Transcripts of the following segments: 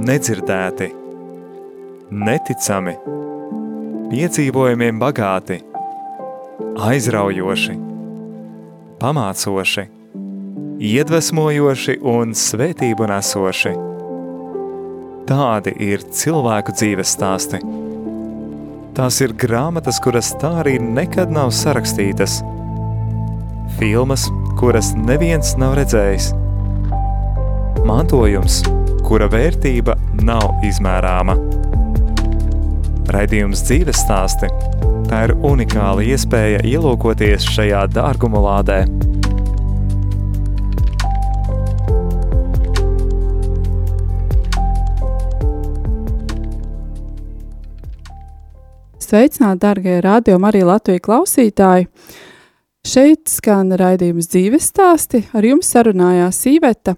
nedzirdēti, neticami, piedzīvojumiem bagāti, aizraujoši, pamācoši, iedvesmojoši un svētību nesoši. Tādi ir cilvēku dzīves stāsti. Tās ir grāmatas, kuras tā arī nekad nav sarakstītas. Filmas, kuras neviens nav redzējis. Mantojums, kura vērtība nav izmērāma. Raidījums dzīves stāsti – tā ir unikāla iespēja ielūkoties šajā dārguma lādē. Sveicināti, darbie radio arī Latvijas klausītāji! Šeit skan raidījums dzīves stāsti. Ar jums sarunājās Sīveta,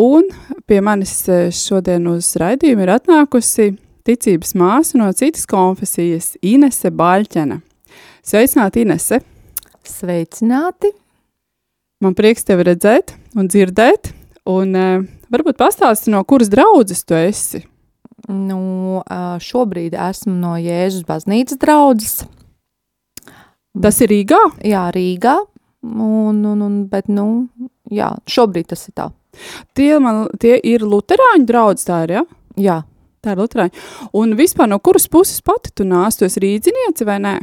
un pie manis e, šodien uz raidījumu ir atnākusi ticības māsa no citas konfesijas Inese Baļķena. Sveicināti, Inese! Sveicināti! Man prieks tevi redzēt un dzirdēt, un uh, varbūt pastāsti, no kuras draudzes tu esi? Nu, šobrīd esmu no Jēzus baznīcas draudzes. Tas ir Rīgā? Jā, Rīgā. Un, un, un, bet, nu, jā, šobrīd tas ir tā. Tie, man, tie ir luterāņu draugs, tā ir, ja? Jā. Tā ir luterāņu. Un vispār no kuras puses pati tu nāc? Tu esi rīdzinieci vai nē?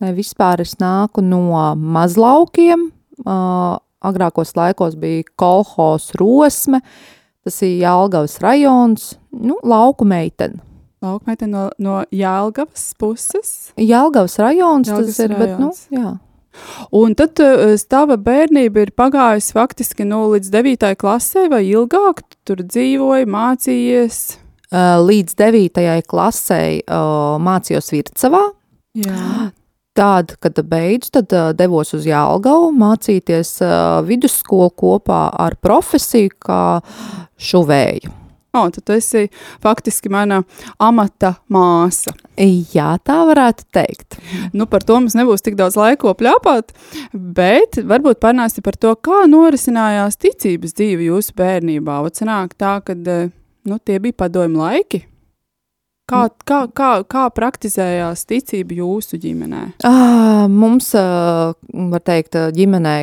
Nē, vispār es nāku no mazlaukiem. Uh, agrākos laikos bija kolhos rosme. Tas ir Jālgavas rajons, nu, lauku meitene. Lauku meitene no, no Jālgavas puses? Jālgavas rajons Jālgavas tas ir, rajons. bet, nu, jā. Un tad uh, tava bērnība ir pagājusi faktiski nu, līdz 9. klasē vai ilgāk? Tu tur dzīvoji, mācījies? Uh, līdz 9. klasē uh, mācījos Vircavā. Jā. Tad, kad beidzu, tad devos uz Jālgavu mācīties vidusskolu kopā ar profesiju kā šuvēju. O, tad tu esi faktiski mana amata māsa. Jā, tā varētu teikt. Nu, par to mums nebūs tik daudz laika pļāpāt, bet varbūt parunāsim par to, kā norisinājās ticības dzīve jūsu bērnībā. Sanāk tā, ka nu, tie bija padomu laiki. Kā, kā, kā, kā praktizējās ticība jūsu ģimenē? À, mums, var teikt, ģimenē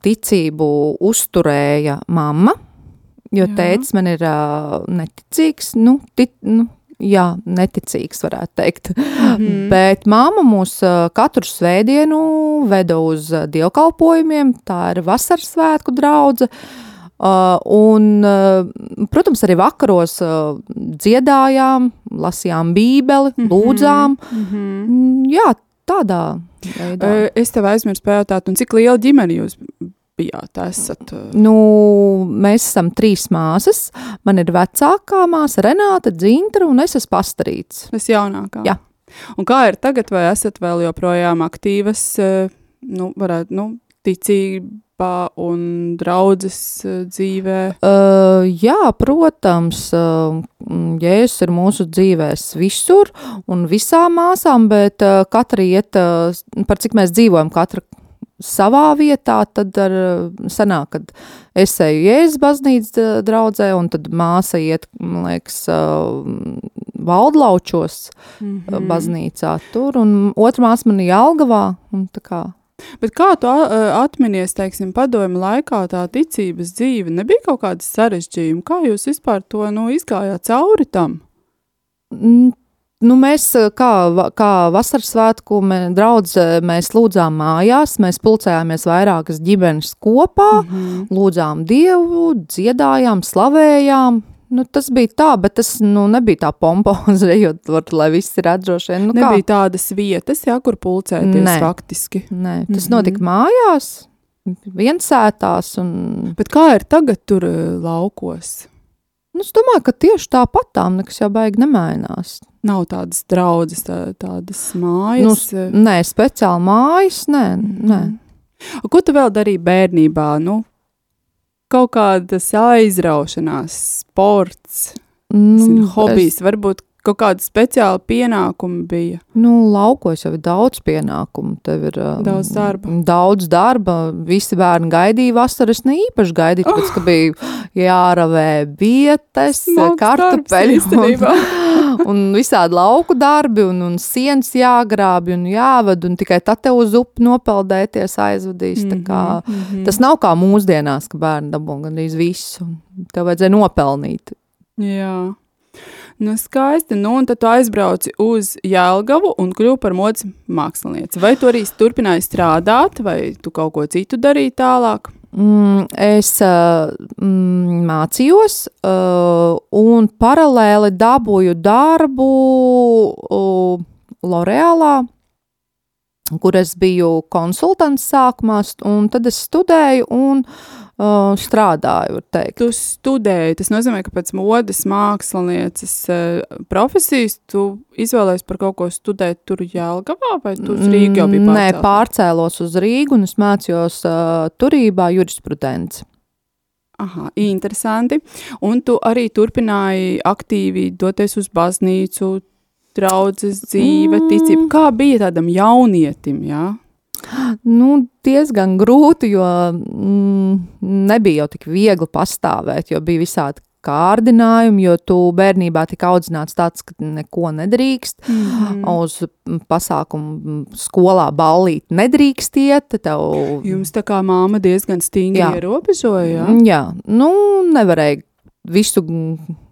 ticību uzturēja mamma Jo tēvs man ir uh, neticīgs, nu, tic, nu, jā, neticīgs, varētu teikt. Mm -hmm. Bet māma mūs katru svētdienu veda uz dievkalpojumiem, tā ir vasaras svētku draudze. Uh, un, uh, protams, arī vakaros uh, dziedājām, lasījām bībeli, mm -hmm. lūdzām. Mm -hmm. Jā, tādā veidā. Es tev aizmirsu pajautāt, un cik liela ģimene jūs bijāt? Esat? Nu, mēs esam trīs māsas. Man ir vecākā māsa Renāta, Dzintra un es esmu pastarīts. Es jaunākā? Jā. Un kā ir tagad, vai esat vēl joprojām aktīvas, nu, varētu, nu, ticībā un draudzes dzīvē? Uh, jā, protams, uh, Jēzus ir mūsu dzīvēs visur un visām māsām, bet uh, katra iet, uh, par cik mēs dzīvojam, katra savā vietā, tad ar, sanāk, kad es eju Jēzus baznīcas draudzē, un tad māsa iet, man liekas, valdlaučos mm -hmm. baznīcā tur, un otra māsa man ir Jelgavā, un tā kā. Bet kā tu atminies, teiksim, padomu laikā tā ticības dzīve, nebija kaut kādas sarežģījumi? Kā jūs vispār to, nu, izgājāt cauri tam? Nu, mēs eh, kā, kā vasaras svētku draudz, mēs lūdzām mājās, mēs pulcējāmies vairākas ģimenes kopā, mm -hmm. lūdzām Dievu, dziedājām, slavējām. Nu, tas bija tā, bet tas nu, nebija tā pompozi, jo tur, viss ir atdroši. Nu, nebija kā? tādas vietas, jā, kur pulcēties Nē. faktiski. Nē, tas mm -hmm. notika mājās, viensētās. Un... Bet kā ir tagad tur eh, laukos? Nu, es domāju, ka tieši tāpat tām nekas jau baigi nemainās. Nav tādas draudzes, tā, tādas mājas. Nu, nē, speciāli mājas, nē. nē. Un ko tu vēl darīji bērnībā? Nu, kaut kādas aizraušanās, sports, nu, zinu, hobijs, es... varbūt kaut kāda speciāla pienākuma bija? Nu, laukos jau ir daudz pienākumu. Tev ir um, daudz darba. Daudz darba. Visi bērni gaidīja vasaru. Es ne īpaši gaidīju, tāpēc, ka bija Smags darbs kartupeļi un, un visādi lauku darbi un, un sienas jāgrābi un jāved, un tikai tad te uz upi nopeldēties aizvadīs. Mm -hmm, kā, mm -hmm. Tas nav kā mūsdienās, ka bērni dabū gandrīz visu. Tev vajadzēja nopelnīt. Jā. Nu, skaisti. Nu, un tad tu aizbrauci uz Jēlgavu un kļuvi par modes mākslinieci. Vai tu arī turpināji strādāt, vai tu kaut ko citu darīji tālāk? Mm, es uh, mm, mācījos, uh, un paralēli dabūju darbu uh, L'Oreālā, kur es biju konsultants sākumā, un tad es studēju un uh, strādāju, var teikt. Tu studēji, tas nozīmē, ka pēc modes mākslinieces uh, profesijas tu izvēlējies par kaut ko studēt tur Jēlgavā, vai tu uz Rīgu jau biji Mm, Nē, pārcēlos uz Rīgu un es mācījos uh, turībā jurisprudenci. Aha, interesanti. Un tu arī turpināji aktīvi doties uz baznīcu, draudzes dzīve, Mm. ticība. Kā bija tādam jaunietim, jā? Nu, diezgan grūti, jo mm, nebija jau tik viegli pastāvēt, jo bija visādi kārdinājumi, jo tu bērnībā tika audzināts tāds, ka neko nedrīkst. Mm. Uz pasākumu mm, skolā ballīt nedrīkst iet. Tev, Jums tā kā māma diezgan stingri Jā. ierobežoja, jā? Mm, jā, nu, nevarēja visu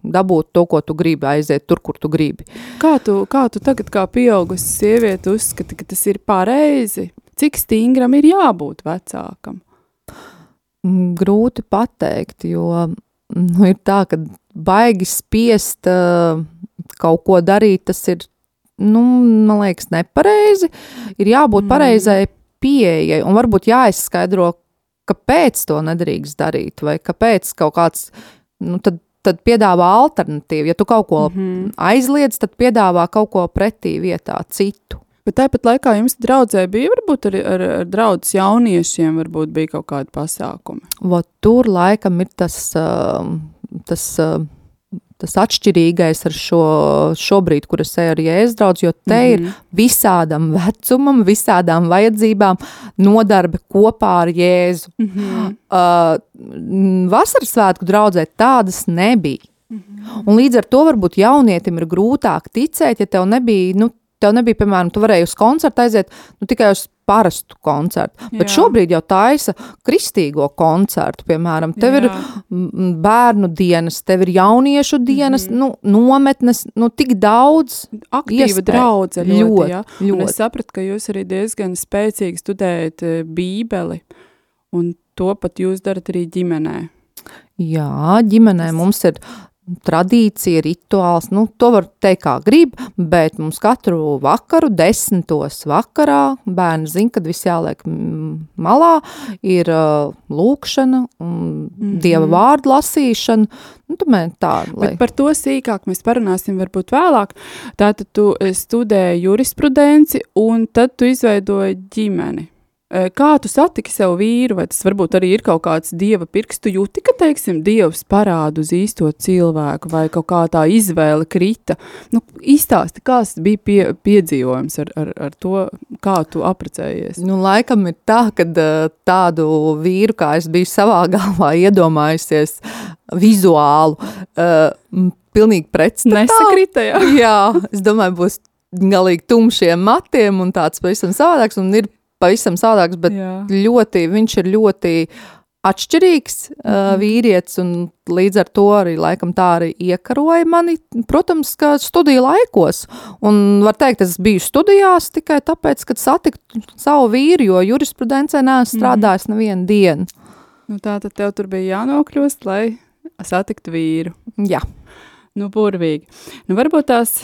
dabūt to, ko tu gribi, aiziet tur, kur tu gribi. Kā tu, kā tu tagad, kā pieaugusi sieviete, uzskati, ka tas ir pareizi? Cik stingram ir jābūt vecākam? Mm, Grūti pateikt, jo nu, ir tā, ka baigi spiest uh, kaut ko darīt, tas ir, nu, man liekas, nepareizi. Ir jābūt Mm. pareizai pieejai un varbūt jāizskaidro, kāpēc to nedrīkst darīt vai kāpēc kaut kāds, nu, tad, tad piedāvā alternatīvu. Ja tu kaut ko Mm -hmm. aizliedz, tad piedāvā kaut ko pretī vietā citu. Bet tāpat laikā jums draudzē bija varbūt arī ar, ar draudzes jauniešiem, varbūt bija kaut kādi pasākumi. Vot tur laikam ir tas, uh, tas, uh, tas atšķirīgais ar šo šobrīd, kur es eju ar jēzus draudz, jo te mm -hmm. ir Mhm. visādam vecumam, visādām vajadzībām nodarbe kopā ar jēzu. Mm -hmm. Uh, mm, vasaras svētku draudzē tādas nebija. Mhm. Un līdz ar to varbūt jaunietim ir grūtāk ticēt, ja tev nebija, nu, tev nebija, piemēram, tu varēji uz koncertu aiziet nu, tikai uz parastu koncertu. Bet Jā. šobrīd jau taisa kristīgo koncertu, piemēram. Tev ir Jā. mm, bērnu dienas, tev ir jauniešu dienas, mm -hmm. nu, nometnes, nu, tik daudz. Aktīva draudze ļoti, Ļoti, jā. Un es ļoti. sapratu, ka jūs arī diezgan spēcīgi studējat eh, bībeli, un to pat jūs darat arī ģimenē. Jā, ģimenē mums ir tradīcija, rituāls. Nu, to var teikt, kā grib, bet mums katru vakaru, desmitos vakarā, bērni zina, kad viss jāliek malā, ir uh, lūkšana mm. -hmm. dieva vārdu lasīšana. Nu, tomēr tā, lai... Bet par to sīkāk mēs parunāsim varbūt vēlāk. Tātad tu eh, studēji jurisprudenci, un tad tu izveidoji ģimeni. Eh, Kā tu satiki sev vīru, vai tas varbūt arī ir kaut kāds dieva pirkstu jūti, ka, teiksim, dievs parāda uz īsto cilvēku, vai kaut kā tā izvēle krita? Nu, izstāsti, kāds bija pie, piedzīvojums ar, ar, ar to, kā tu aprecējies? Nu, laikam ir tā, ka tādu vīru, kā es biju savā galvā iedomājusies, vizuālu, uh, pilnīgi pretstatā. Nesakrita, jā. Jā, es domāju, būs galīgi tumšiem matiem un tāds pavisam savādāks, un ir pavisam savādāks, bet jā. ļoti, viņš ir ļoti atšķirīgs uh, vīrietis, un līdz ar to arī laikam tā arī iekaroja mani, protams, ka studiju laikos, un var teikt, es biju studijās tikai tāpēc, kad satiktu savu vīru, jo jurisprudencē neesmu strādājis nevienu dienu. Nu, tā tad tev tur bija jānokļūst, lai satiktu vīru. Jā. Nu, burvīgi. Nu, varbūt, tās,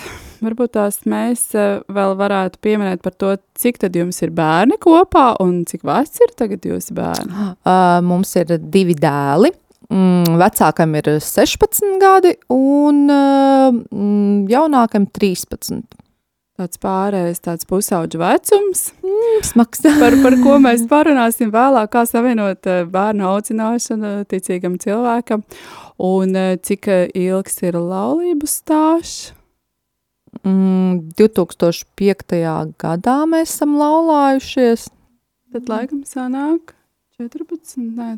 varbūt tās mēs eh, vēl varētu pieminēt par to, cik tad jums ir bērni kopā un cik vecs ir tagad jūsu bērni. Uh, mums ir divi dēli. Mm, vecākam ir 16 gadi, un uh, mm, jaunākam 13. Tāds pārējais, tāds pusauģu vecums, Smags. par, par ko mēs parunāsim vēlāk, kā savienot eh, bērnu audzināšanu ticīgam cilvēkam, un eh, cik eh, ilgs ir laulības stāsts. Mm, 2005. gadā mēs esam laulājušies. Tad laikam sanāk 14, ne,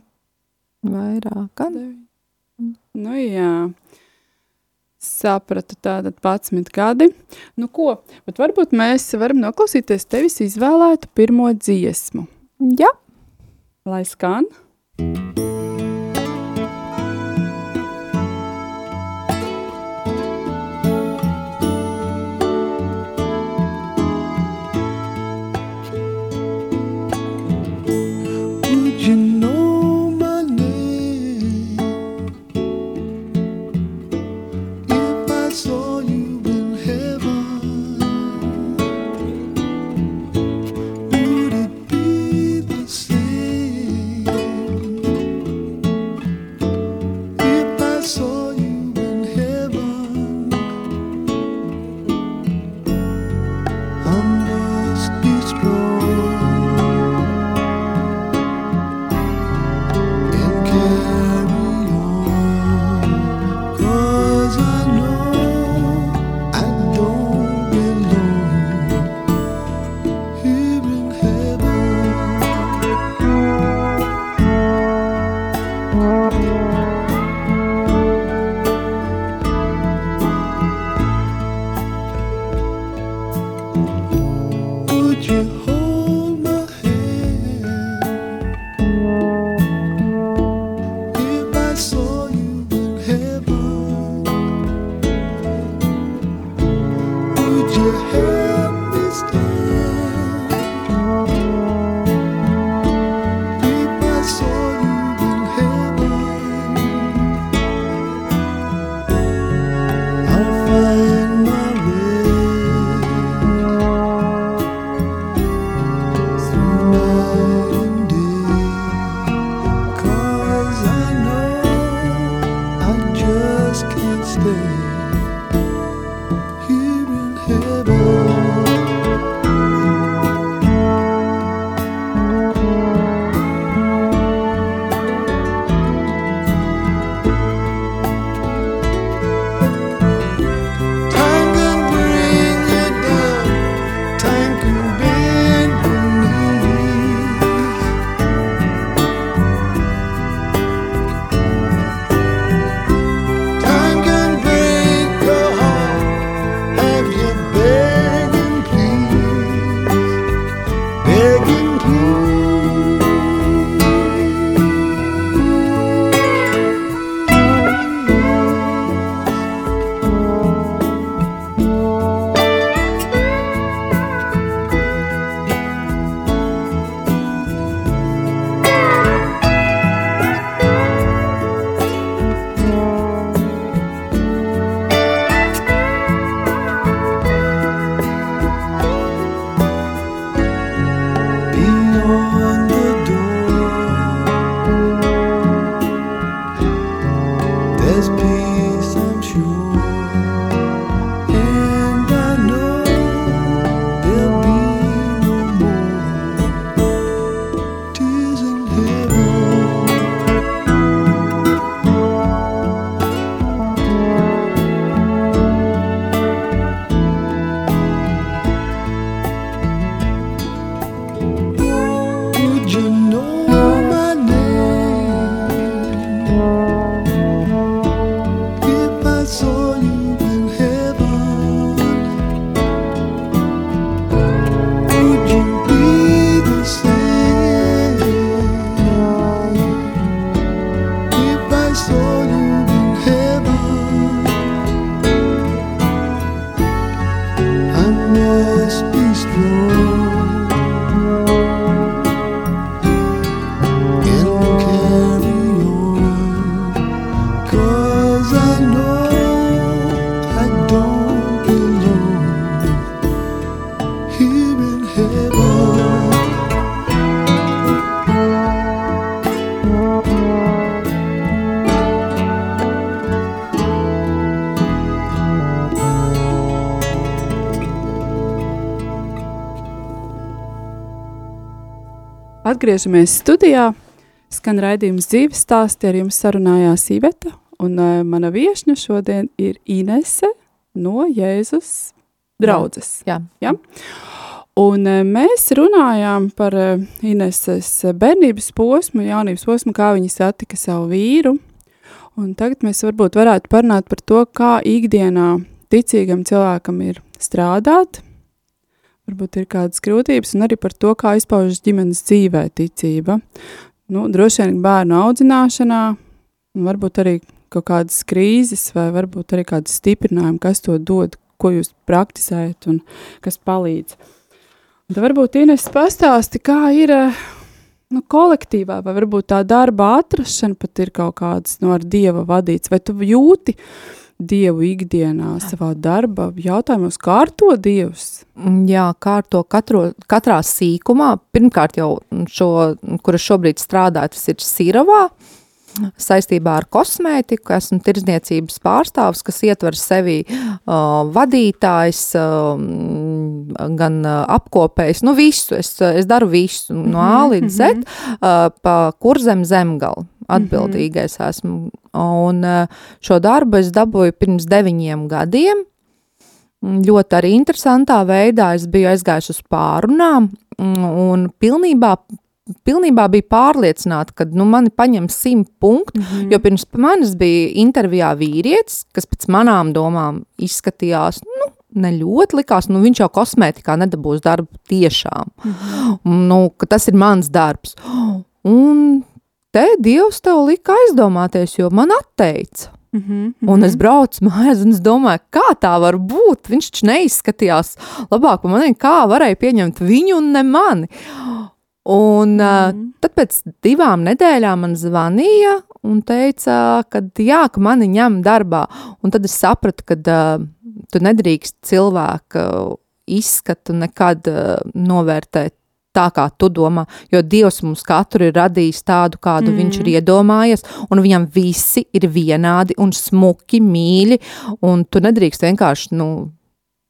Vairāk, 9. Nu, jā. Sapratu, tātad 11 gadi. Nu, ko? Bet varbūt mēs varam noklausīties tevis izvēlētu pirmo dziesmu. Jā. Lai skan. head. Atgriežamies studijā. Skan raidījums dzīves stāsti, ar jums sarunājās Iveta, un uh, mana viešņa šodien ir Inese no Jēzus draudzes. Jā. Ja? Un uh, mēs runājām par uh, Ineses bērnības posmu, jaunības posmu, kā viņa satika savu vīru, Un tagad mēs varbūt varētu parunāt par to, kā ikdienā ticīgam cilvēkam ir strādāt, varbūt ir kādas grūtības, un arī par to, kā izpaužas ģimenes dzīvē ticība. Nu, droši vien bērnu audzināšanā, varbūt arī kaut kādas krīzes, vai varbūt arī kādas stiprinājumi, kas to dod, ko jūs praktizējat un kas palīdz. Un tad varbūt Ines pastāsti, kā ir eh, nu, kolektīvā, vai varbūt tā darba atrašana pat ir kaut kāds no ar Dieva vadīts, vai tu jūti Dievu ikdienā savā darba jautājumos, kā ar to Dievs? Mm, Jā, kārto katro, katrā sīkumā. Pirmkārt, jau šo, kur es šobrīd strādāju, tas ir Siravā. Saistībā ar kosmētiku esmu tirdzniecības pārstāvs, kas ietver sevi uh, vadītājs, uh, gan uh, apkopējs, nu visu, es, es daru visu, no A līdz Z, uh, pa kurzem zemgalu atbildīgais esmu. Un uh, šo darbu es dabūju pirms deviņiem gadiem, ļoti arī interesantā veidā. Es biju aizgājusi uz pārunām mm, un pilnībā. Pilnībā bija pārliecināta, ka nu, mani paņem simt punktu, mm -hmm. jo pirms manis bija intervijā vīrietis, kas pēc manām domām izskatījās, nu, ne ļoti likās, nu, viņš jau kosmētikā nedabūs darbu tiešām. Mm -hmm. nu, tas ir mans darbs. Un te Dievs tev lika aizdomāties, jo man atteica. Mm -hmm, Un es braucu mājās, un es domāju, kā tā var būt. Viņš taču neizskatījās labāk par mani, kā varēja pieņemt viņu un ne mani. Un mm. tad pēc divām nedēļām man zvanīja un teica, ka jā, ka mani ņem darbā. Un tad es sapratu, ka uh, tu nedrīkst cilvēku izskatu nekad uh, novērtēt tā, kā tu domā, jo Dievs mums katru ir radījis tādu, kādu mm. viņš ir iedomājies, un viņam visi ir vienādi un smuki, mīļi, un tu nedrīkst vienkārši, nu,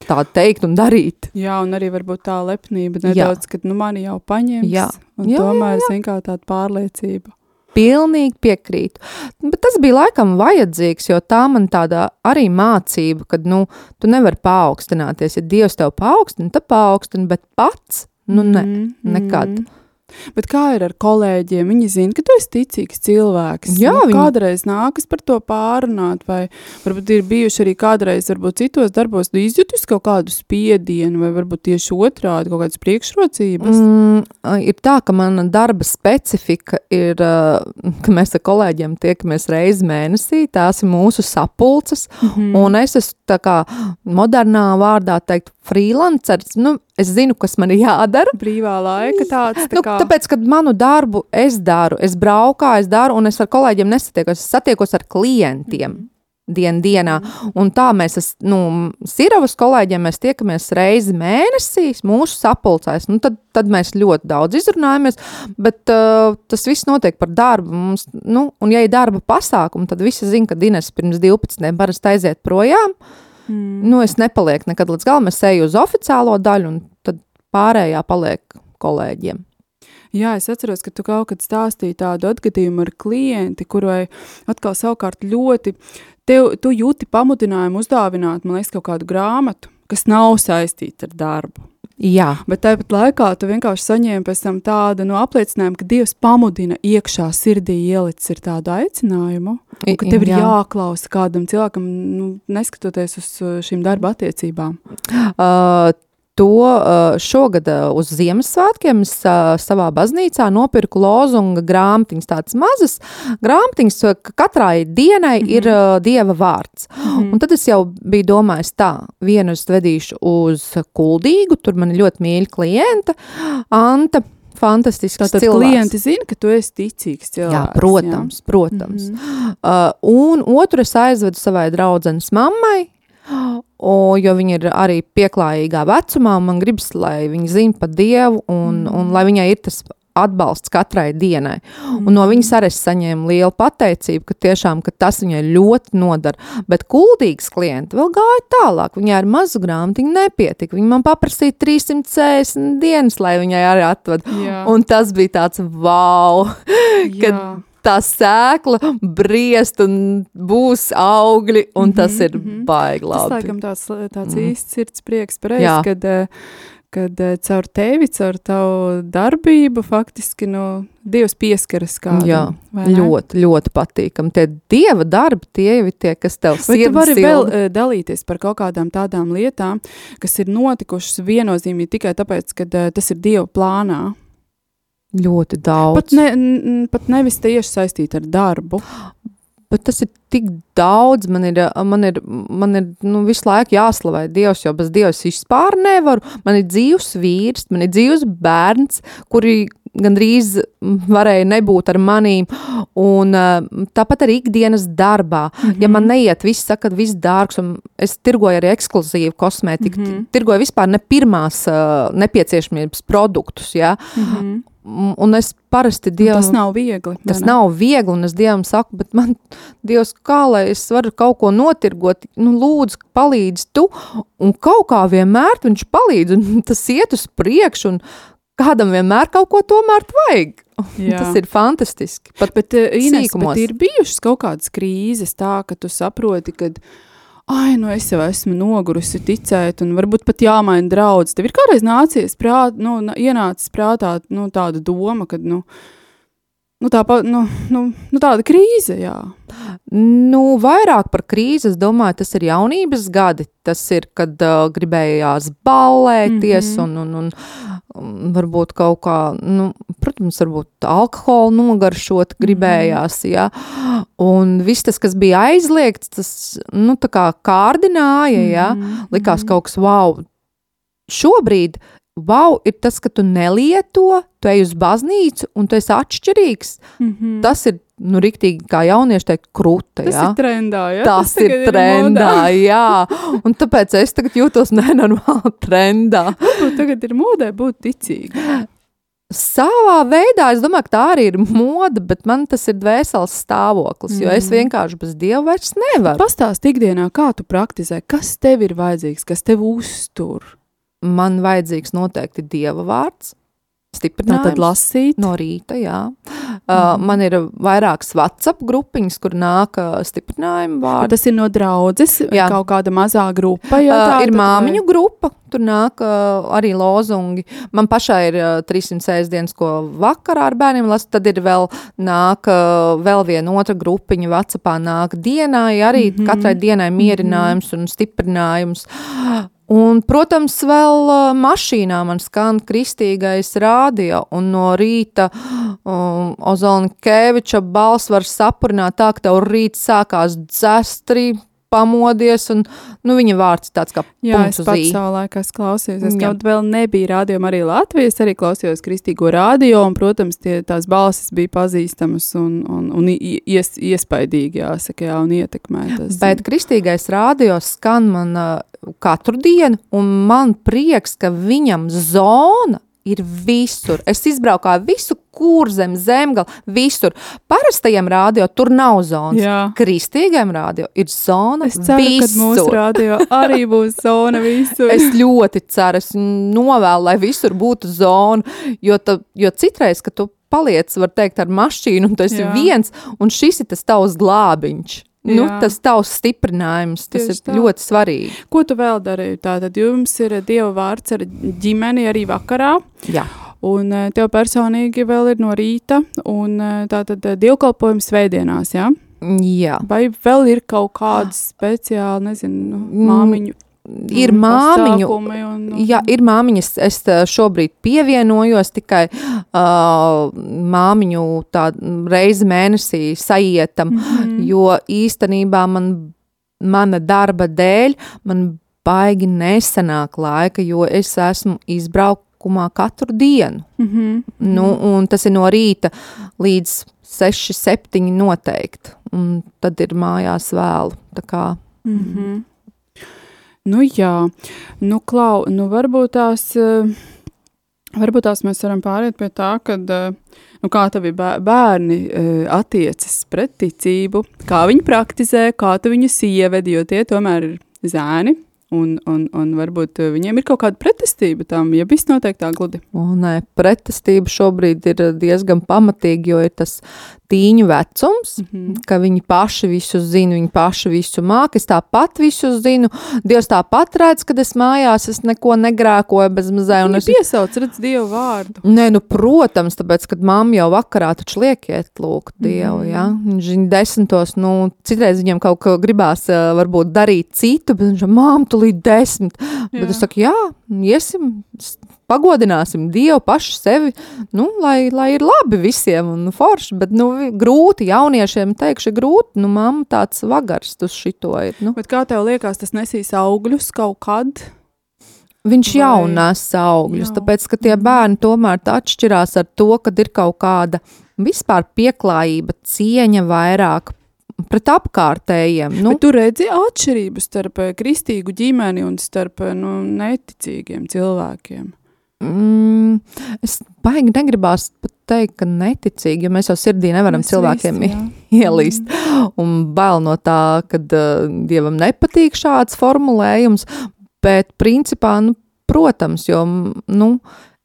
tā teikt un darīt. Jā, un arī varbūt tā lepnība nedaudz, kad nu mani jau paņems, Jā. un Jā, tomēr, zin kā tāda pārliecība. Pilnīgi piekrītu. Bet tas bija laikam vajadzīgs, jo tā man tāda arī mācība, ka, nu, tu nevari paaugstināties. Ja Dievs tev paaugstina, tad paaugstina, bet pats, nu, ne, Mm, nekad. mm. Bet kā ir ar kolēģiem? Viņi zina, ka tu esi ticīgs cilvēks. Jā, nu, viņi- kādreiz nākas par to pārunāt, vai varbūt ir bijuši arī kādreiz, varbūt citos darbos, tu izjūti kaut kādu spiedienu, vai varbūt tieši otrādi kaut kādas priekšrocības. Mm, ir tā, ka mana darba specifika ir, ka mēs ar kolēģiem tiekamies reizi mēnesī, tās ir mūsu sapulces, mm Mhm. -hmm. un es esmu tā kā modernā vārdā teikt freelancers, nu, es zinu, kas man ir jādara. Brīvā laika tāds. Tā Nu, kā, tāpēc, kad manu darbu es daru, es braukā, es daru, un es ar kolēģiem nesatiekos, es satiekos ar klientiem. Mm. Dienu dienā. Un tā mēs, es, nu, Siravas kolēģiem mēs tiekamies reizi mēnesī, mūsu sapulcēs. Nu, tad, tad mēs ļoti daudz izrunājamies, bet uh, tas viss notiek par darbu. Mums, nu, un, ja ir darba pasākumi, tad visi zina, ka Dienas pirms 12. parasti aiziet projām. Mm, Nu, es nepalieku nekad līdz galam, es eju uz oficiālo daļu, un tad pārējā paliek kolēģiem. Jā, es atceros, ka tu kaut kad stāstīji tādu atgadījumu ar klienti, kurai atkal savukārt ļoti, tev, tu jūti pamudinājumu uzdāvināt, man liekas, kaut kādu grāmatu, kas nav saistīta ar darbu. Jā, Bet tāpat laikā tu vienkārši saņēmi pēc tam tādu no apliecinājumu, ka Dievs pamudina iekšā sirdī ielicis ir tādu aicinājumu, un ka tev ir Jā. jāklausa kādam cilvēkam, nu, neskatoties uz uh, šīm darba attiecībām. Uh, to uh, šogad uh, uz Ziemassvētkiem es uh, savā baznīcā nopirku lozunga grāmatiņas, tādas mazas grāmatiņas, ka katrai dienai mm -hmm. ir uh, dieva vārds. Mm -hmm. Un tad es jau biju domājis, tā, vienu es vedīšu uz kuldīgu, tur man ir ļoti mīļa klienta, Anta. Fantastisks Tātad cilvēks. klienti zina, ka tu esi ticīgs cilvēks. Jā, protams, protams. Mhm. Uh, un otru es aizvedu savai draudzenes mammai, o, jo viņa ir arī pieklājīgā vecumā. un Man gribas, lai viņa zina par Dievu un, un lai viņai ir tas atbalsts katrai dienai. Un no viņas arī saņēmu lielu pateicību, ka tiešām ka tas viņai ļoti nodara. Bet kuldīgs klients vēl gāja tālāk. Viņai ar mazu grāmatiņu nepietika. Viņa man paprasīja 360 dienas, lai viņai arī atved. Jā. Un tas bija tāds wow! kad. Tā sēkla briest un būs augļi, un tas ir baigi Tas labi. laikam tāds, tāds Mm. īsts sirds prieks pareizi, Jā. kad, eh, kad uh, caur tevi, caur tavu darbību faktiski nu, Dievs pieskaras kādam. Jā, ļoti, ļoti patīkami. Tie dieva darbi, tie jau ir tie, kas tev Vai tu sirdi vari vēl silda. uh, dalīties par kaut kādām tādām lietām, kas ir notikušas viennozīmīgi tikai tāpēc, ka tas ir Dieva plānā? Ļoti daudz. Pat, ne, pat nevis tieši saistīta ar darbu. Bet tas ir tik daudz, man ir, man ir, man ir nu, visu laiku jāslavē Dievs, jo bez Dievs vispār nevaru. Man ir dzīves vīrs, man ir dzīves bērns, kuri gandrīz varēja nebūt ar manīm. Un, uh, tāpat arī ikdienas darbā. Mm -hmm. Ja man neiet, viss saka, ka viss dārgs, un es tirgoju arī ekskluzīvu kosmētiku, mm -hmm. tirgoju vispār ne pirmās uh, nepieciešamības produktus. Ja? Mm -hmm. Un- Un es parasti Dievam. Tas nav viegli. Tas ne? nav viegli, un es Dievam saku, bet man, Dievs, kā lai es varu kaut ko notirgot, nu, lūdzu, palīdzi tu, un kaut kā vienmēr viņš palīdz, un tas iet uz priekšu, un kādam vienmēr kaut ko tomēr vajag. Jā. Tas ir fantastiski. Pat Bet, uh, Ines, Sīkumos. bet ir bijušas kaut kādas krīzes tā, ka tu saproti, ka, ai, nu es jau esmu nogurusi ticēt, un varbūt pat jāmaina draudz. Tev ir kādreiz nācies prāt, nu, ienācis prātā, nu, tāda doma, ka, nu, nu, tāpa, nu, nu, nu, tāda krīze, jā. Nu, vairāk par krīzi, es domāju, tas ir jaunības gadi. Tas ir, kad uh, gribējās ballēties, Mhm. un, un, un, un varbūt kaut kā, nu, protams, varbūt alkoholu nogaršot gribējās. Mhm. Ja? Un viss tas, kas bija aizliegts, tas nu, kā kārdināja. Ja? Mhm, Likās mhm. kaut kas wow. Šobrīd wow ir tas, ka tu nelieto, tu ej uz baznīcu un tu esi atšķirīgs. Mhm. Tas ir, nu, riktīgi, kā jaunieši teikt, krūta. Tas ja? ir trendā, jā. Tas ir tagad trendā, modā. jā. Un tāpēc es tagad jūtos nenormāli trendā. Varbūt Tagad ir modē būt ticīgi. Savā veidā es domāju, ka tā arī ir moda, bet man tas ir dvēseles stāvoklis, jo es Mhm. vienkārši bez dieva vairs nevaru. Pastāst ikdienā, kā tu praktizē, kas tev ir vajadzīgs, kas tev uztur. Man vajadzīgs noteikti dieva vārds, Tā stiprinājums. tad lasīt. No rīta, jā. Uh, man ir vairākas WhatsApp grupiņas, kur nāk uh, stiprinājuma vārdi. Tas ir no draudzes, Jā. kaut kāda mazā grupa. Ja Uh, ir māmiņu grupa, tur nāk uh, arī lozungi. Man pašai ir uh, 300 dienas, ko vakarā ar bērniem lasu. Tad ir vēl, nāk, uh, vēl viena otra grupiņa, Vācijā nāk dienai, arī mm Mhm. -hmm. katrai dienai mierinājums mm -hmm. un stiprinājums. Un, protams, vēl mašīnā man skan kristīgais rādio, un no rīta um, Ozolnikeviča balss var sapurnāt tā, ka tev rīt sākās dzestri, pamodies, un nu, viņa vārds tāds kā Jā, punkts es i. savā laikā klausījos. Es Jā. kaut vēl nebiju rādījumā arī Latvijas, arī klausījos kristīgo rādio, un, protams, tie, tās balsis bija pazīstamas un, un, un ies, iespaidīgi, jāsaka, jā, un ietekmētas. Bet kristīgais rādio skan man uh, katru dienu, un man prieks, ka viņam zona ir visur. Es izbraukāju visu kurzem, zemgali, visur. Parastajam rādio tur nav zonas. Jā. Kristīgajam rādio ir zona Es ceru, ka mūsu visur. rādio arī būs zona visur. Es ļoti ceru, es novēlu, lai visur būtu zona, jo, ta, jo citreiz, kad tu paliec, var teikt, ar mašīnu, un esi Jā. viens, un šis ir tas tavs glābiņš. Nu, Jā. tas tavs stiprinājums, tas Tieši ir tā. ļoti svarīgi. Ko tu vēl darīji? Tātad jums ir Dieva vārds ar ģimeni arī vakarā. Jā. Un eh, tev personīgi vēl ir no rīta, un eh, tātad eh, dievkalpojums svētdienās, jā? Jā. Vai vēl ir kaut kāda speciāla, nezinu, nu, Mm, māmiņu? Ir nu, māmiņu. pasākumi Un, un, Jā, ir māmiņas. Es tā, šobrīd pievienojos tikai uh, māmiņu reizi mēnesī sajietam, mm. -hmm. jo īstenībā man, mana darba dēļ man baigi nesanāk laika, jo es esmu izbraukumā katru dienu. Mm -hmm. Nu, un tas ir no rīta līdz 6, 7 noteikti. Un tad ir mājās vēlu. Mm -hmm. Nu, jā, nu, klau, nu, varbūt tās, eh, varbūt tās mēs varam pāriet pie tā, ka, nu, kā tavi bē- bērni eh, attiecas pret ticību, kā viņi praktizē, kā tu viņus ievedi, jo tie tomēr ir zēni, un, un, un varbūt eh, viņiem ir kaut kāda pretestība tam, ja viss notiek tā gludi. Un, nē, pretestība šobrīd ir diezgan pamatīga, jo ir tas tīņu vecums, Mm -hmm. ka viņi paši visu zina, viņi paši visu māca. Es tāpat visu zinu. Dievs tāpat redz, kad es mājās es neko negrēkoju bez Viņa Es... piesauc, redz, Dievu vārdu. Nē, nu, protams, tāpēc, kad mamma jau vakarā taču liek iet lūgt Dievu, Mhm. ja? Viņš viņa desmitos, nu, citreiz viņam kaut ko gribās, uh, varbūt darīt citu, bet viņš māma tu līdz desmit. Bet Jā. es saku, jā, iesim, pagodināsim Dievu pašu sevi, nu, lai, lai ir labi visiem un forši, bet, nu, grūti jauniešiem, teikšu, grūti, nu, mamma tāds vagars uz šito ir, nu. Bet kā tev liekas, tas nesīs augļus kaut kad? Viņš Vai- jau nes augļus, Jau. tāpēc, ka tie Mhm. bērni tomēr atšķirās ar to, kad ir kaut kāda vispār pieklājība, cieņa vairāk pret apkārtējiem. Nu, Bet tu redzi atšķirību starp eh, kristīgu ģimeni un starp eh, nu, neticīgiem cilvēkiem. Mm, es baigi negribās pat teikt, ka neticīgi, jo mēs jau sirdī nevaram Mēs cilvēkiem visi, ielīst. Un bail no tā, ka uh, dievam nepatīk šāds formulējums, bet principā, nu, protams, jo, nu,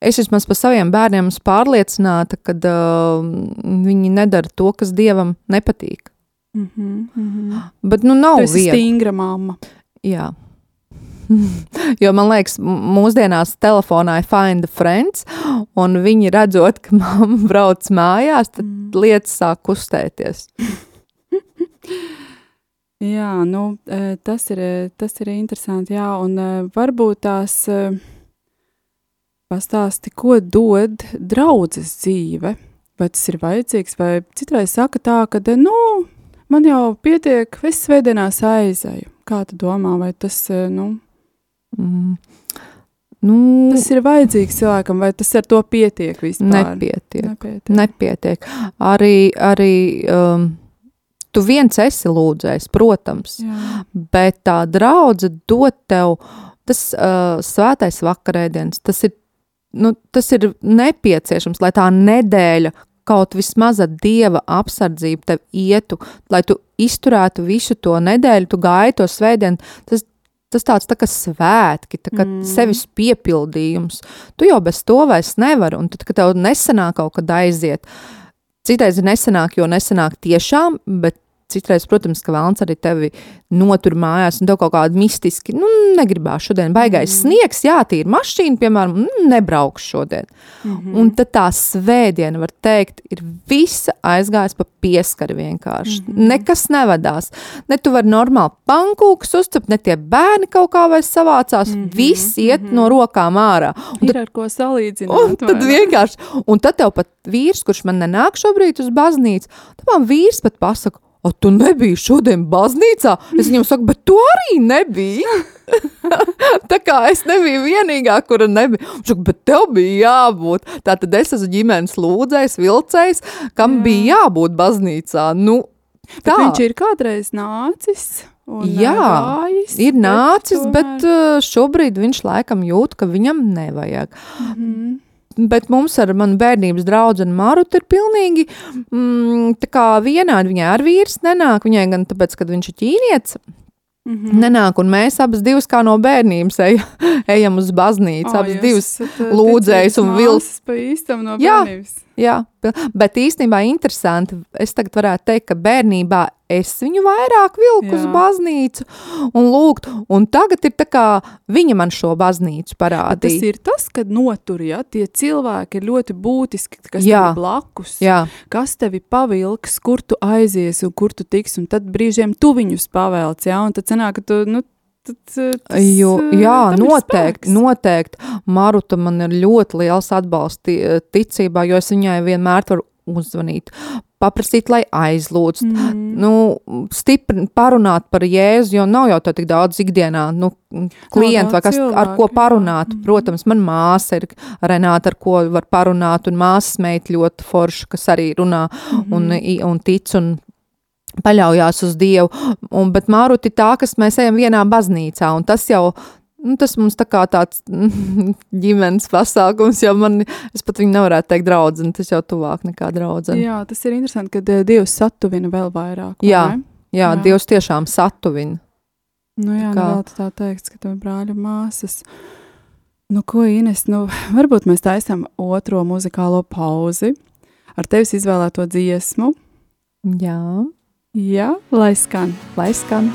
es vismaz par saviem bērniem esmu pārliecināta, ka uh, viņi nedara to, kas dievam nepatīk. Mm -hmm, mm -hmm. Bet, nu, nav viegli. stingra mamma. Jā. Jo man liekas, mūsdienās telefonā ir find friends, un viņi redzot, ka mamma brauc mājās, tad Mm. lietas sāk kustēties. Jā, nu, eh, tas ir, eh, tas ir interesanti. Jā, un eh, varbūt tās pastāsti, ko dod draudzes dzīve. Vai tas ir vajadzīgs, vai citreiz saka tā, ka, nu, man jau pietiek, es svētdienās aizeju. Kā tu domā, vai tas, nu, Mm. Nu, tas ir vajadzīgs cilvēkam, vai tas ar to pietiek vispār? nepietiek. Nepietiek. Nepietiek. Arī, arī um, tu viens esi lūdzējis, protams, Jā. bet tā draudzene dod tev tas uh, svētais vakarēdienas, tas ir, nu, tas ir nepieciešams, lai tā nedēļa kaut vismaz dieva apsardzību tev ietu, lai tu izturētu visu to nedēļu, tu gāji to svētdienu. Tas, tas tāds tā kā svētki, tā kā Mm. sevis piepildījums. Tu jau bez to vairs nevari, un tad, kad tev nesanāk kaut kad aiziet, citreiz ir nesanāk, jo nesanāk tiešām, bet citreiz, protams, ka vēlams arī tevi notur mājās, un tev kaut kāda mistiski, nu, negribās šodien baigais mm. sniegs, jā, tīra mašīna, piemēram, mm, nebraukšu šodien. Mm. Un tad tā svētdiena, var teikt, ir visa aizgājis pa pieskaru vienkārši. Mm. -hmm. Nekas nevadās. Ne tu vari normāli pankūkus uzcept, ne tie bērni kaut kā vai savācās. Mm -hmm. Viss iet mm -hmm. no rokām ārā. Un Ir ar ko salīdzināt. Un tad vai vienkārši, un tad tev pat vīrs, kurš man nenāk šobrīd uz baznīcu, tad man vīrs pat pasaka, o, tu nebiji šodien baznīcā? Es viņam saku, bet tu arī nebiji. Tā kā es nebiju vienīgā, kura nebija. Viņš saka, bet tev bija jābūt. Tā tad es esmu ģimenes lūdzējs, vilcējs, kam Jā. Bija jābūt baznīcā. Nu, Bet tā viņš ir kādreiz nācis. Jā, gājis, ir nācis, tomēr- bet šobrīd viņš laikam jūt, ka viņam nevajag. Mhm. Bet mums ar manu bērnības draugu Marutu ir pilnīgi mm, tā kā vienādi. Viņai ar vīrs nenāk, viņai gan tāpēc, ka viņš ir ķīnietis, Mhm. nenāk, un mēs abas divas kā no bērnības ej, ejam uz baznīcu. Ā, Abas divas, ā, lūdzējas un vilks. māsas Pa īstam no bērnības. jā, pil- bet īstenībā interesanti. Es tagad varētu teikt, ka bērnībā es viņu vairāk vilku uz Jā. baznīcu un lūgt, un tagad ir tā kā viņa man šo baznīcu Bet Tas parādīja. ir tas, kad notur, ja tie cilvēki ir ļoti būtiski, kas Jā. tev ir blakus. Jā, kas tevi pavilks, kur tu aizies un kur tu tiksi, un tad brīžiem tu viņus pavēlc, jā, un tad sanāk, ka tu, nu, tad, eh, tas, Jo, eh, jā, noteikti, noteikti. Maruta man ir ļoti liels atbalsts ti- ticībā, jo es viņai vienmēr varu uzzvanīt, paprasīt, lai aizlūdz. Mm. Nu, stipri parunāt par Jēzu, jo nav jau tā tik daudz ikdienā, nu, klientu vai kas, ar ko cilvēku, jā. parunāt. Mhm. Protams, man māsa ir Renāta, ar ko var parunāt, un māsas meita ļoti forša, kas arī runā Mhm. un, un tic un paļaujās uz Dievu. Un, bet Māruti tā, kas mēs ejam vienā baznīcā, un tas jau. Nu, tas mums tā kā tāds ģimenes pasākums, jo man, es pat viņu nevarētu teikt draudzene, tas jau tuvāk nekā draudzene. Jā, tas ir interesanti, kad eh, Dievs satuvina vēl vairāk. vai Jā. ne? Jā, Jā. Dievs tiešām satuvina. Nu jā, nu Kā? tu tā teikts, ka tev ir brāļu māsas. Nu, ko Ines, nu, varbūt mēs taisām otro muzikālo pauzi ar tevis izvēlēto dziesmu. Jā, Jā, lai skan. lai skan.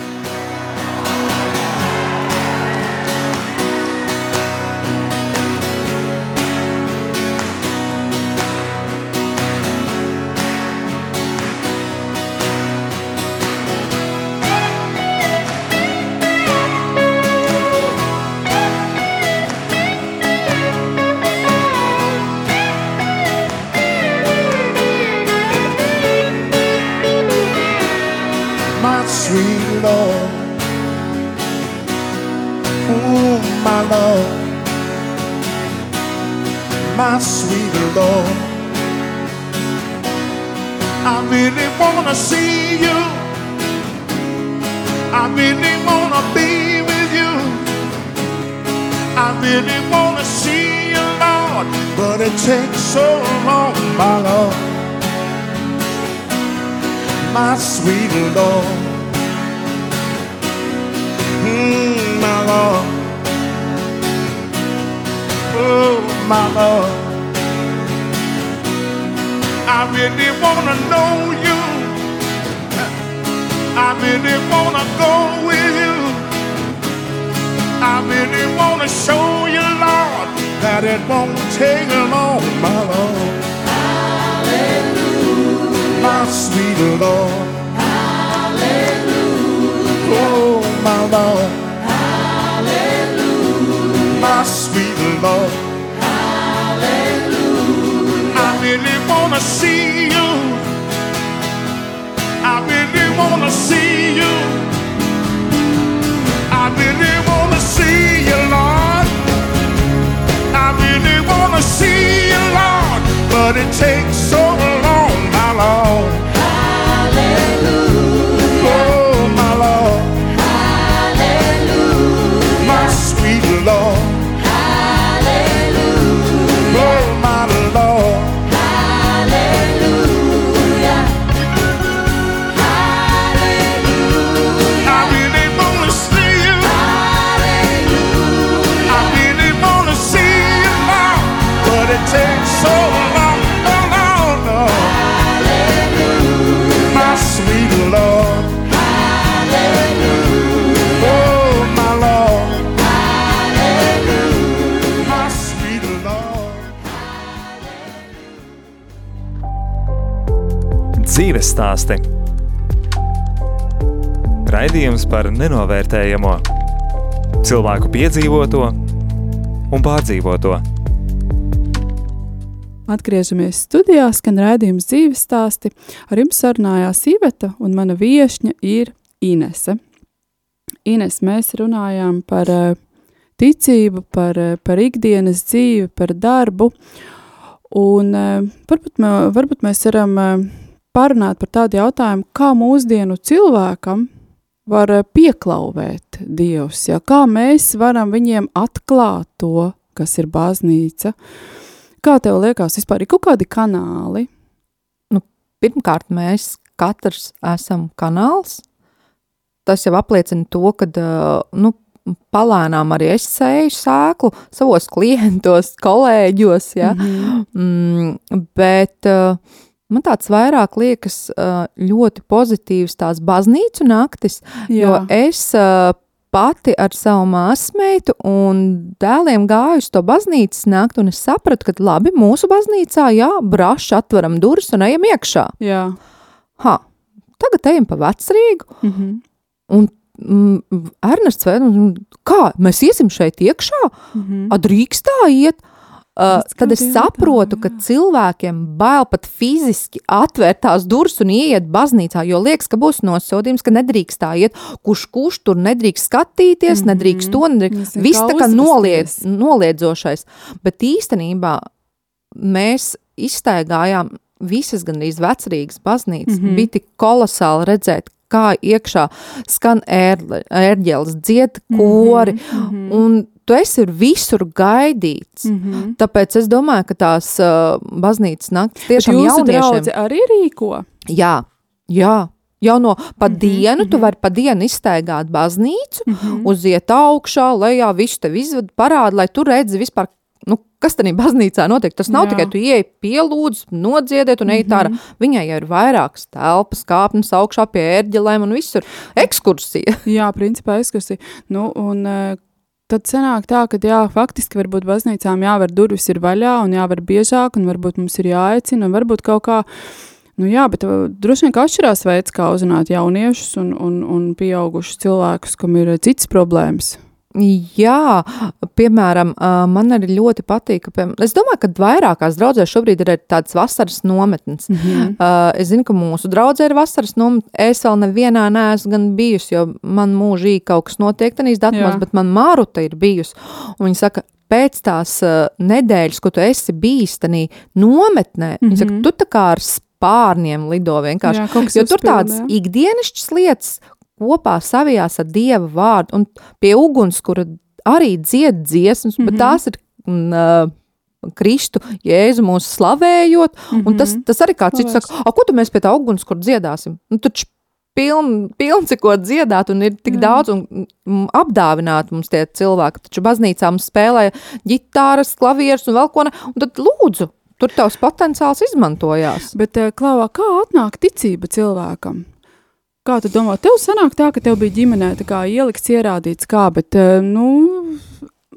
Lord. I really wanna see you. I really wanna be with you. I really wanna see you, Lord, but it takes so long, my Lord my sweet Lord. Mm, my Lord. Oh, my Lord. I really wanna know you. I really wanna go with you. I really wanna show you, Lord, that it won't take long, my Lord my sweet Lord. Hallelujah. Oh, my Lord. My sweet Lord. Hallelujah. I really wanna see you. I really wanna see you. I really wanna see you, Lord. I really wanna see you, Lord. But it takes so long, my Lord. Stāsti. Raidījums par nenovērtējamo, cilvēku piedzīvoto un pārdzīvoto. Atgriežamies studijā, skan raidījums dzīves stāsti. Ar jums sarunājās Iveta, un mana viesņa ir Inese. Ines, mēs runājām par eh, ticību, par, eh, par ikdienas dzīvi, par darbu. Un eh, varbūt, mē, varbūt mēs varam parunāt par tādu jautājumu, kā mūsdienu cilvēkam var eh, pieklauvēt Dievs, ja? kā mēs varam viņiem atklāt to, kas ir baznīca. Kā tev liekas, vispār ir kaut kādi kanāli? Pirmkārt, mēs katrs esam kanāls. Tas jau apliecina to, ka nu, palēnām arī es sēju sēklu savos klientos, kolēģos. Ja? Mhm. Mm, bet uh, man tāds vairāk liekas ļoti pozitīvs tās baznīcu naktis, jo es pati ar savu māsmeitu un dēliem gāju uz to baznīcas nakti, un es sapratu, ka labi, mūsu baznīcā, jā, braši atveram durvis un ejam iekšā. Jā. Ha, tagad ejam pa vecrīgu, Mhm. un mm, Ernests Vēdums, kā mēs iesim šeit iekšā? Mhm. A, drīkst tā iet? Uh, tad es saprotu, ka cilvēkiem bail pat fiziski atvērt tās durvis un iet baznīcā, jo liekas, ka būs nosodījums, ka nedrīkst tā iet. Kurš kurš tur nedrīkst skatīties, mm -hmm. nedrīkst to, nedrīkst. Viss tā kā noliedz, noliedzošais. Bet īstenībā mēs izstaigājām visas gandrīz vecrīgas baznīcas. Mm Mhm. -hmm. Bija tik kolosāli redzēt, kā iekšā skan ērģeles, dzied kori, mm Mhm, -hmm. un tu esi visur gaidīts. Mm. Mhm. Tāpēc es domāju, ka tās uh, baznīcas naktis tiešām Jūsu jauniešiem. arī rīko? Jā, jā. Jau no pa mm Mhm, -hmm, dienu, tu vari pa dienu izstaigāt baznīcu, mm Mhm. -hmm. uziet augšā, lejā, visu tev izved, parāda, lai tu redzi vispār, nu, kas tajā baznīcā notiek. Tas nav Jā. tikai tu ieej, pielūdz, nodziediet un ej Mhm. ārā. Viņai jau ir vairākas telpas, kāpnes augšā pie ērģelēm un visur ekskursija. Jā, principā ekskursija. Nu, un, eh, Tad sanāk tā, ka jā, faktiski varbūt baznīcām jāver durvis ir vaļā un jāver biežāk, un varbūt mums ir jāaicina, un varbūt kaut kā, nu jā, bet uh, droši vien ka atšķirās veids, kā uzrunāt jauniešus un, un, un pieaugušus cilvēkus, kam ir uh, citas problēmas. Jā, piemēram, man arī ļoti patīk. es domāju, ka vairākās draudzēs šobrīd ir tādas vasaras nometnes. Mm Mhm. Uh, es zinu, ka mūsu draudzē ir vasaras nometne. Es vēl nevienā neesmu gan bijusi, jo man mūžīgi kaut kas notiek tenīs datumos, Jā. bet man Māruta ir bijusi. Un viņa saka, pēc tās nedēļas, ko tu esi bijis tenī nometnē, mm -hmm. viņa saka, tu tā kā ar spārniem lido vienkārši. Jā, Jo tur uzpilda, tādas jā. ikdienišķas lietas kopā savijās ar Dieva vārdu un pie uguns, kur arī dzied dziesmas, mm -hmm. bet Mhm. tās ir mm, uh, Kristu, Jēzu mūsu slavējot, mm -hmm. un tas, tas arī kā cits saka, ko tu mēs pie tā uguns, kur dziedāsim? Nu, taču piln, pilns, ko dziedāt, un ir tik Jā. daudz un apdāvināt mums tie cilvēki. Taču baznīcā mums spēlē ģitāras, klavierus un vēl ko ne, un tad lūdzu, tur tavs potenciāls izmantojās. Bet, eh, Klāvā, kā atnāk ticība cilvēkam? Kā tu domā, tev sanāk tā, ka tev bija ģimenē tā kā ielikts, ierādīts kā, bet, eh, nu,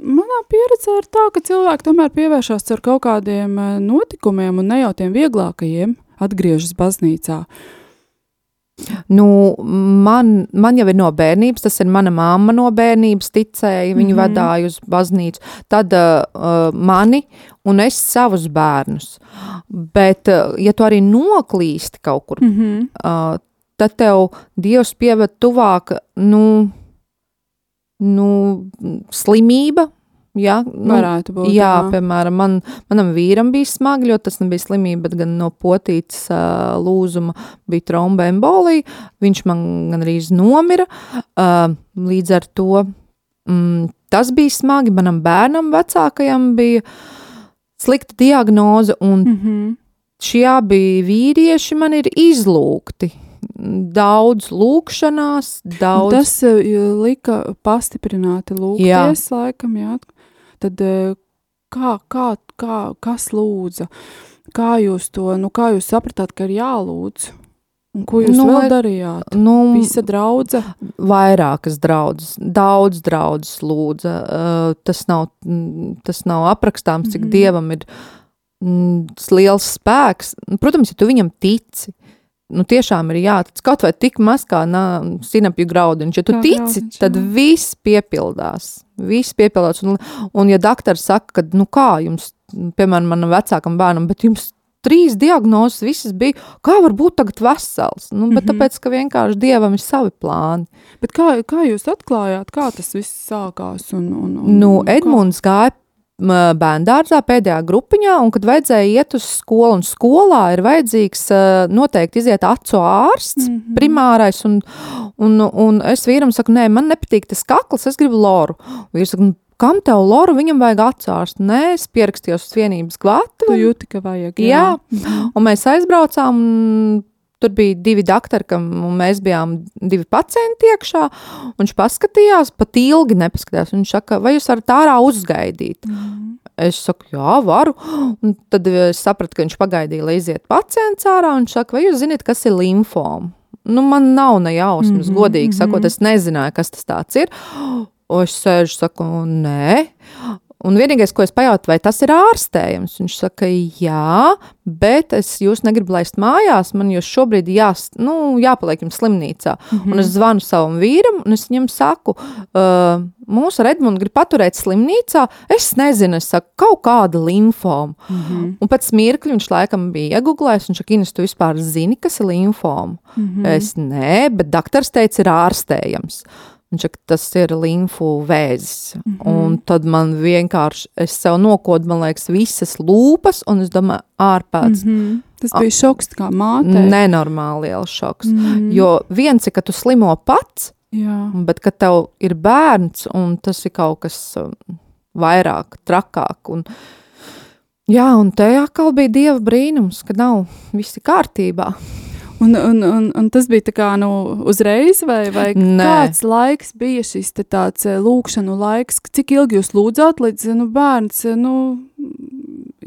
manā pieredzē ir tā, ka cilvēki tomēr pievēršās ar kaut kādiem eh, notikumiem un ne jau tiem vieglākajiem atgriežas baznīcā. Nu, man, man jau ir no bērnības, tas ir mana mamma no bērnības, ticēja, viņa mm. -hmm. vadīja uz baznīcu. Tad uh, mani un es savus bērnus. Bet, uh, ja tu arī noklīsti kaut kur, Mm -hmm. uh, tad tev Dievs pieved tuvāk, nu, nu slimība. Ja, nu, Varētu būt. Jā, piemēram, man, manam vīram bija smagi, jo tas nebija slimība, bet gan no potītas uh, lūzuma bija tromboembolija. Viņš man gan arī nomira. Uh, līdz ar to mm, tas bija smagi. Manam bērnam, vecākajam, bija slikta diagnoze, un Mm -hmm. šie abi vīrieši man ir izlūgti. Daudz lūkšanās, daudz. Tas uh, lika pastiprināti lūgties, laikam, jā. Tad uh, kā, kā, kā, kas lūdza? Kā jūs to, nu kā jūs sapratāt, ka ir jālūdz? Un ko jūs Nu, vēl darījāt? nu, Visa draudze? vairākas draudzes, daudz draudzes lūdza. Uh, tas, nav, mm, tas nav aprakstāms, cik mm. -hmm. dievam ir mm, liels spēks. Protams, ja tu viņam tici. Nu, tiešām ir jātic kaut vai tik maz kā sinapju graudiņš. Ja tu Kā tici, graudiņš, tad jā. viss piepildās. Viss piepildās. Un, un ja doktors saka, ka, nu kā jums, piemēram, manam vecākam bērnam, bet jums trīs diagnozes visas bija, kā var būt tagad vesels? Nu, bet Mhm. tāpēc, ka vienkārši dievam ir savi plāni. Bet kā, kā jūs atklājāt, kā tas viss sākās? Un, un, un, Nu, un kā? Edmunds gāja bērngārzā pēdējā grupiņā, un kad vajadzēja iet uz skolu, un skolā ir vajadzīgs uh, noteikti iziet acu ārsts, mm. -hmm. primārais, un, un, un es vīram saku, nē, man nepatīk tas kakls, es gribu loru. Vīrs saka, "Nu, kam tev loru, viņam vajag acu ārstu? Nē, es pierakstījos uz vienības Tu gatavu, jūti, ka vajag. Jā. Mhm. un mēs aizbraucām, un Tur bija divi doktori, un mēs bijām divi pacienti iekšā. Viņš paskatījās, pat ilgi nepaskatījās. Viņš saka, vai jūs varat ārā uzgaidīt? Mhm. Es saku, jā, varu. Un tad es sapratu, ka viņš pagaidīja, lai iziet pacients ārā. un Viņš saka, vai jūs zināt, kas ir limfoma? Nu, man nav ne jausmas, mm Mhm, -hmm, godīgi mhm. sakot, es nezināju, kas tas ir. Un es sēžu, saku, nē. Un vienīgais, ko es pajautāju, vai tas ir ārstējams, viņš saka, jā, bet es jūs negribu laist mājās, man jūs šobrīd jās, nu, jāpaliek jums slimnīcā. Mm -hmm. Un es zvanu savam vīram, un es viņam saku, uh, mūsu Redmonds grib paturēt slimnīcā, es nezinu, es saku, kaut kāda limfoma. Mm -hmm. Un pēc mirkļa viņš laikam bija iegūlējis, un saka, Ines, tu vispār zini, kas ir limfoma? Mm -hmm. Es nē, bet doktors teica, ir ārstējams. Viņš saka, tas ir limfu vēzis. Mm -hmm. Un tad man vienkārši, es sev nokodu, man liekas, visas lūpas, un es domāju, ārpēc. Mm Mhm. Tas bija šoks kā mātei. Nenormāli liels šoks. Mm. -hmm. Jo viens ir, ka tu slimo pats, Jā. bet kad tev ir bērns, un tas ir kaut kas um, vairāk, trakāk. Un, jā, un te atkal bija dieva brīnums, ka nav visi kārtībā. Un, un, un, un tas bija tā kā nu, uzreiz, vai, vai Nē. kāds laiks bija šis tāds eh, lūkšanu laiks, cik ilgi jūs lūdzāt, līdz nu, bērns eh, nu,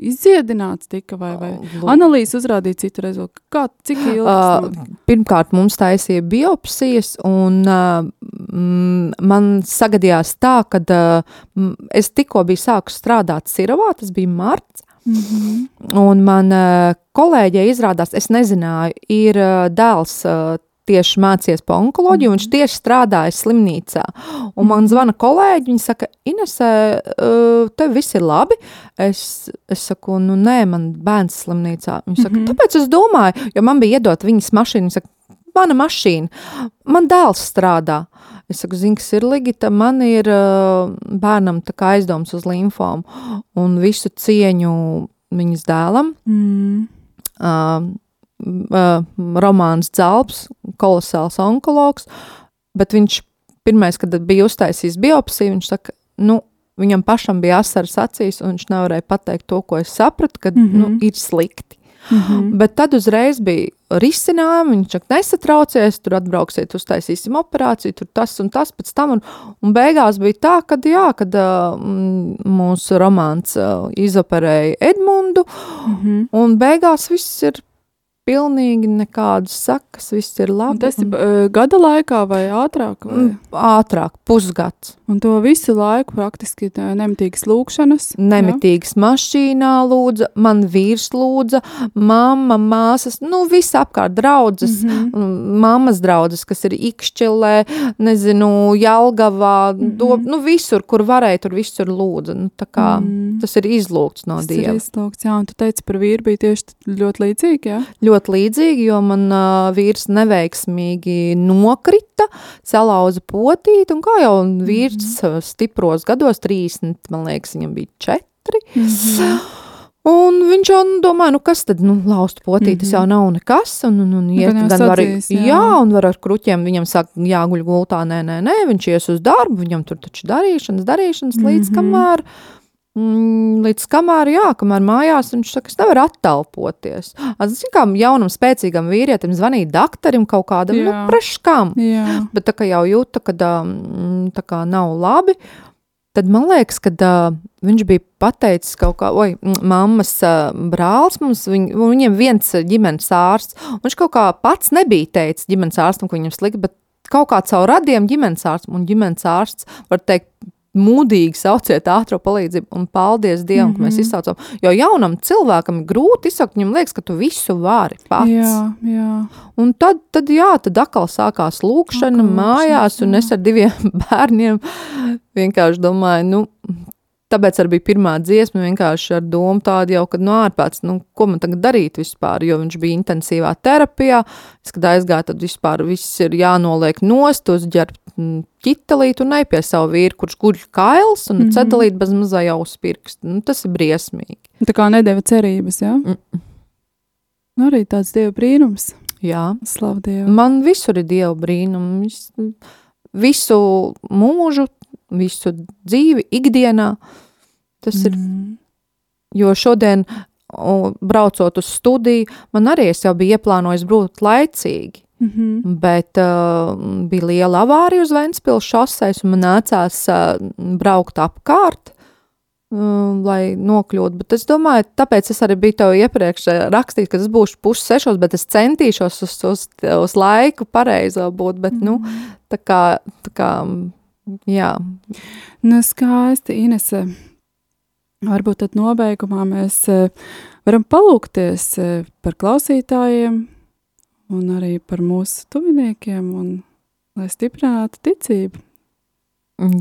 izdziedināts tika, vai, vai Lū- analīze uzrādīja citu rezultātu? Kā, cik ilgi? Uh, pirmkārt, mums taisīja biopsijas, un uh, man sagadījās tā, ka uh, es tikko biju sākus strādāt Siravā, tas bija marts. Mhm. Un man uh, kolēģei izrādās, es nezināju, ir uh, dēls uh, tieši mācījies par onkoloģiju, mm. viņš tieši strādāja slimnīcā. Un man zvana kolēģi, viņi saka, Inesē, tev viss ir labi. Es, es saku, nu nē, man bērns slimnīcā. Viņi saka, mm -hmm. tāpēc es domāju, jo man bija iedot viņas mašīnu, viņi saka, mana mašīna, man dēls strādā. Es saku, zini, kas ir Ligita, man ir uh, bērnam tā kā aizdoms uz limfomu un visu cieņu viņas dēlam. Mm. Uh, uh, Romāns Zelps, kolosāls onkologs, bet viņš pirmais, kad bija uztaisījis biopsiju, viņš saka, nu, viņam pašam bija asaras acīs, un viņš nevarēja pateikt to, ko es sapratu, ka mm Mhm. -hmm. nu, ir slikti. -hmm. Bet tad uzreiz bija risinājumi, viņš saka, nesatraucies, tur atbrauksiet, uztaisīsim operāciju, tur tas un tas pēc tam. Un, un beigās bija tā, ka jā, kad uh, mūsu romāns uh, izoperēja Edmundu, -hmm. un beigās viss ir pilnīgi nekādas sakas, viss ir Un labi. tas ir un, uh, gada laikā vai ātrāk? Vai? mm, ātrāk, pusgads. Un to visu laiku praktiski tā nemitīgas lūkšanas. Nemitīgas mašīnā lūdza, man vīrs lūdza, mamma, māsas, nu, viss apkārt draudzes. Mm. Māmas draugs, kas ir Ikšķilē, nezinu, Jālgavā, mm. -hmm. do, nu, visur, kur varēja, tur visur lūdza. Nu, tā kā, Mm. mm. Tas ir izlūgts no Tas ir Dieva. izlūgts, jā, un tu teici par vīru bija tieši ļoti līdzīgi, jā? Ļoti līdzīgi, jo man uh, vīrs neveiksmīgi nokrita, salauza potīt, un kā jau vīrs mm. stipros gados, 30, man liekas, viņam bija 4. Mhm. Un viņš jau nu, domāja, nu kas tad, nu, laust potīt, tas Mhm. jau nav nekas, un, un, un iet, gan var, sadzīs, jā. jā, un var ar kruķiem, viņam saka, jāguļ gultā, nē, nē, nē, viņš ies uz darbu, viņam tur taču darīšanas, darīšanas, līdz Mhm. kamēr, mm, līdz kamēr, jā, kamēr mājās, viņš saka, es nevaru attelpoties. Es zinu, kā jaunam spēcīgam vīrietim zvanīt daktarim kaut kādam, jā. nu, Jā. preškam, Jā, bet tā kā jau jūta, ka mm, tā kā nav labi, tad man liekas, ka uh, viņš bija pateicis kaut kā, oi, mm, mammas brālis mums, viņ, viņiem viens ģimenes ārsts, un viņš kaut kā pats nebija teicis ģimenes ārstam, ka viņam slikti, bet kaut kā caur radiem ģimenes ārstam, un ģimenes ārsts var teikt, mūdīgi sauciet ātrā palīdzību, un paldies Dievam, mm -hmm. ka mēs Mhm. izsaucam. Jo jaunam cilvēkam ir grūti izsaukt, viņam liekas, ka tu visu vari pats. jā, jā. Un tad, tad, jā, tad atkal sākās lūkšana Atkal mājās, lūkšanas, un es ar diviem bērniem vienkārši domāju, nu, tāpēc arī bija pirmā dziesma, vienkārši ar domu tādu jau, ka, nu, ārpēc, nu, ko man tagad darīt vispār, jo viņš bija intensīvā terapijā, es, kad aizgāju, tad vispār viss ir jānoliek nost, uzģerbt mm, ķitelīt un ne pie savu vīru, kurš guļ kails un mm. -hmm. cedalīt bez mazā jau uz pirkstu. Nu, tas ir briesmīgi. Un Tā kā nedēva cerības, jā? Mm. Nu, arī tāds dieva brīnums. Jā. Slavu Dievu. Man visur ir dieva brīnums. Visu mūžu, visu dzīvi, ikdienā. Tas mm. ir, Mm. jo šodien, braucot uz studiju, man arī es jau biju ieplānojis būt laicīgi. Mhm. Bet uh, bija liela avārija uz Ventspils šoseis, un man nācās uh, braukt apkārt, uh, lai nokļūtu. Bet es domāju, tāpēc es arī biju tev iepriekš uh, rakstījis, ka es būšu pusi sešos, bet es centīšos uz, uz, uz laiku pareizo būt. Bet, nu, tā kā, tā kā, jā, Nu, skaisti, Inese. Varbūt tad nobeigumā mēs eh, varam palūkties eh, par klausītājiem un arī par mūsu tuviniekiem, un lai stiprinātu ticību.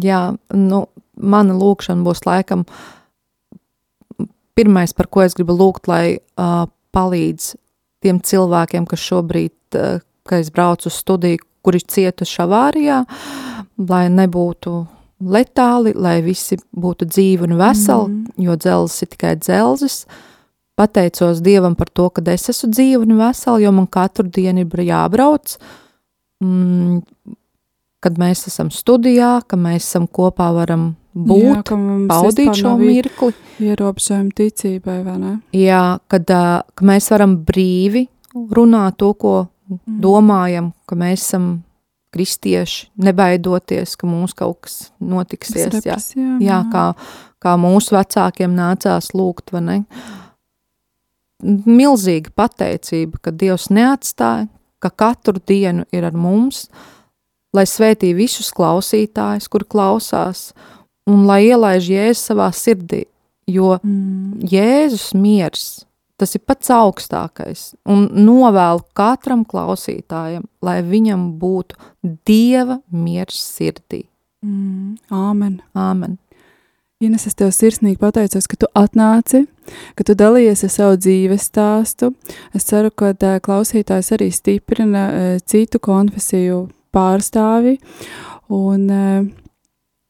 jā nu, mana lūkšana būs laikam pirmais, par ko es gribu lūgt, lai uh, palīdz tiem cilvēkiem, kas šobrīd, uh, kad es braucu uz studiju, kuri cietuši avārijā, lai nebūtu letāli, lai visi būtu dzīvi un veseli, mm. jo dzelzs ir tikai dzelzs. Pateicos Dievam par to, ka es esmu dzīva un vesela, jo man katru dienu ir jābrauc. Mm, kad mēs esam studijā, ka mēs esam kopā, varam būt, mums baudīt šo mirkli. Ierobežojumi ticībai, vai ne? Jā, kad, ka mēs varam brīvi runāt to, ko mm. domājam, ka mēs esam kristieši, nebaidoties, ka mums kaut kas notiksies. Jā, jā, kā, kā mūsu vecākiem nācās lūgt, vai ne? Milzīga pateicība, ka Dievs neatstāja, ka katru dienu ir ar mums, lai svētī visus klausītājus, kur klausās, un lai ielaiž Jēzus savā sirdī, jo mm. Jēzus miers Tas ir pats augstākais. Un novēlu katram klausītājam, lai viņam būtu dieva miers sirdī. Mm, āmen. Āmen. Ines, es tev sirsnīgi pateicos, ka tu atnāci, ka tu dalījies ar savu dzīves stāstu. Es ceru, ka klausītājs arī stiprina citu konfesiju pārstāvi, un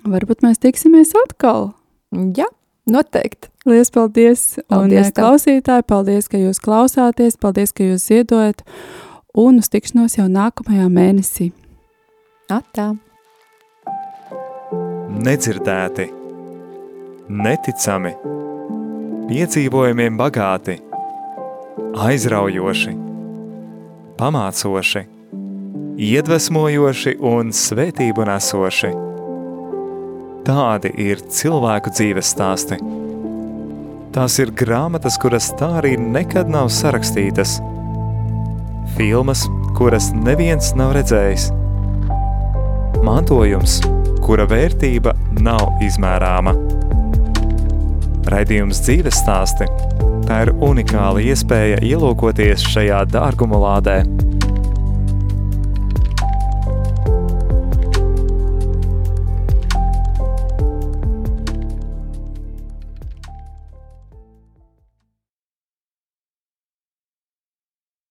varbūt mēs tiksimies atkal. Jā, noteikti. Lielas paldies! paldies un, klausītāji, paldies, ka jūs klausāties, paldies, ka jūs ziedojat, un uz tikšanos jau nākamajā mēnesī. Atā! Nedzirdēti, neticami, piedzīvojumiem bagāti, aizraujoši, pamācoši, iedvesmojoši un svētību nesoši. Tādi ir cilvēku dzīves stāsti Tās ir grāmatas, kuras tā arī nekad nav sarakstītas, filmas, kuras neviens nav redzējis, mantojums, kura vērtība nav izmērāma. Raidījums dzīves stāsti – tā ir unikāla iespēja ielūkoties šajā dārguma lādē –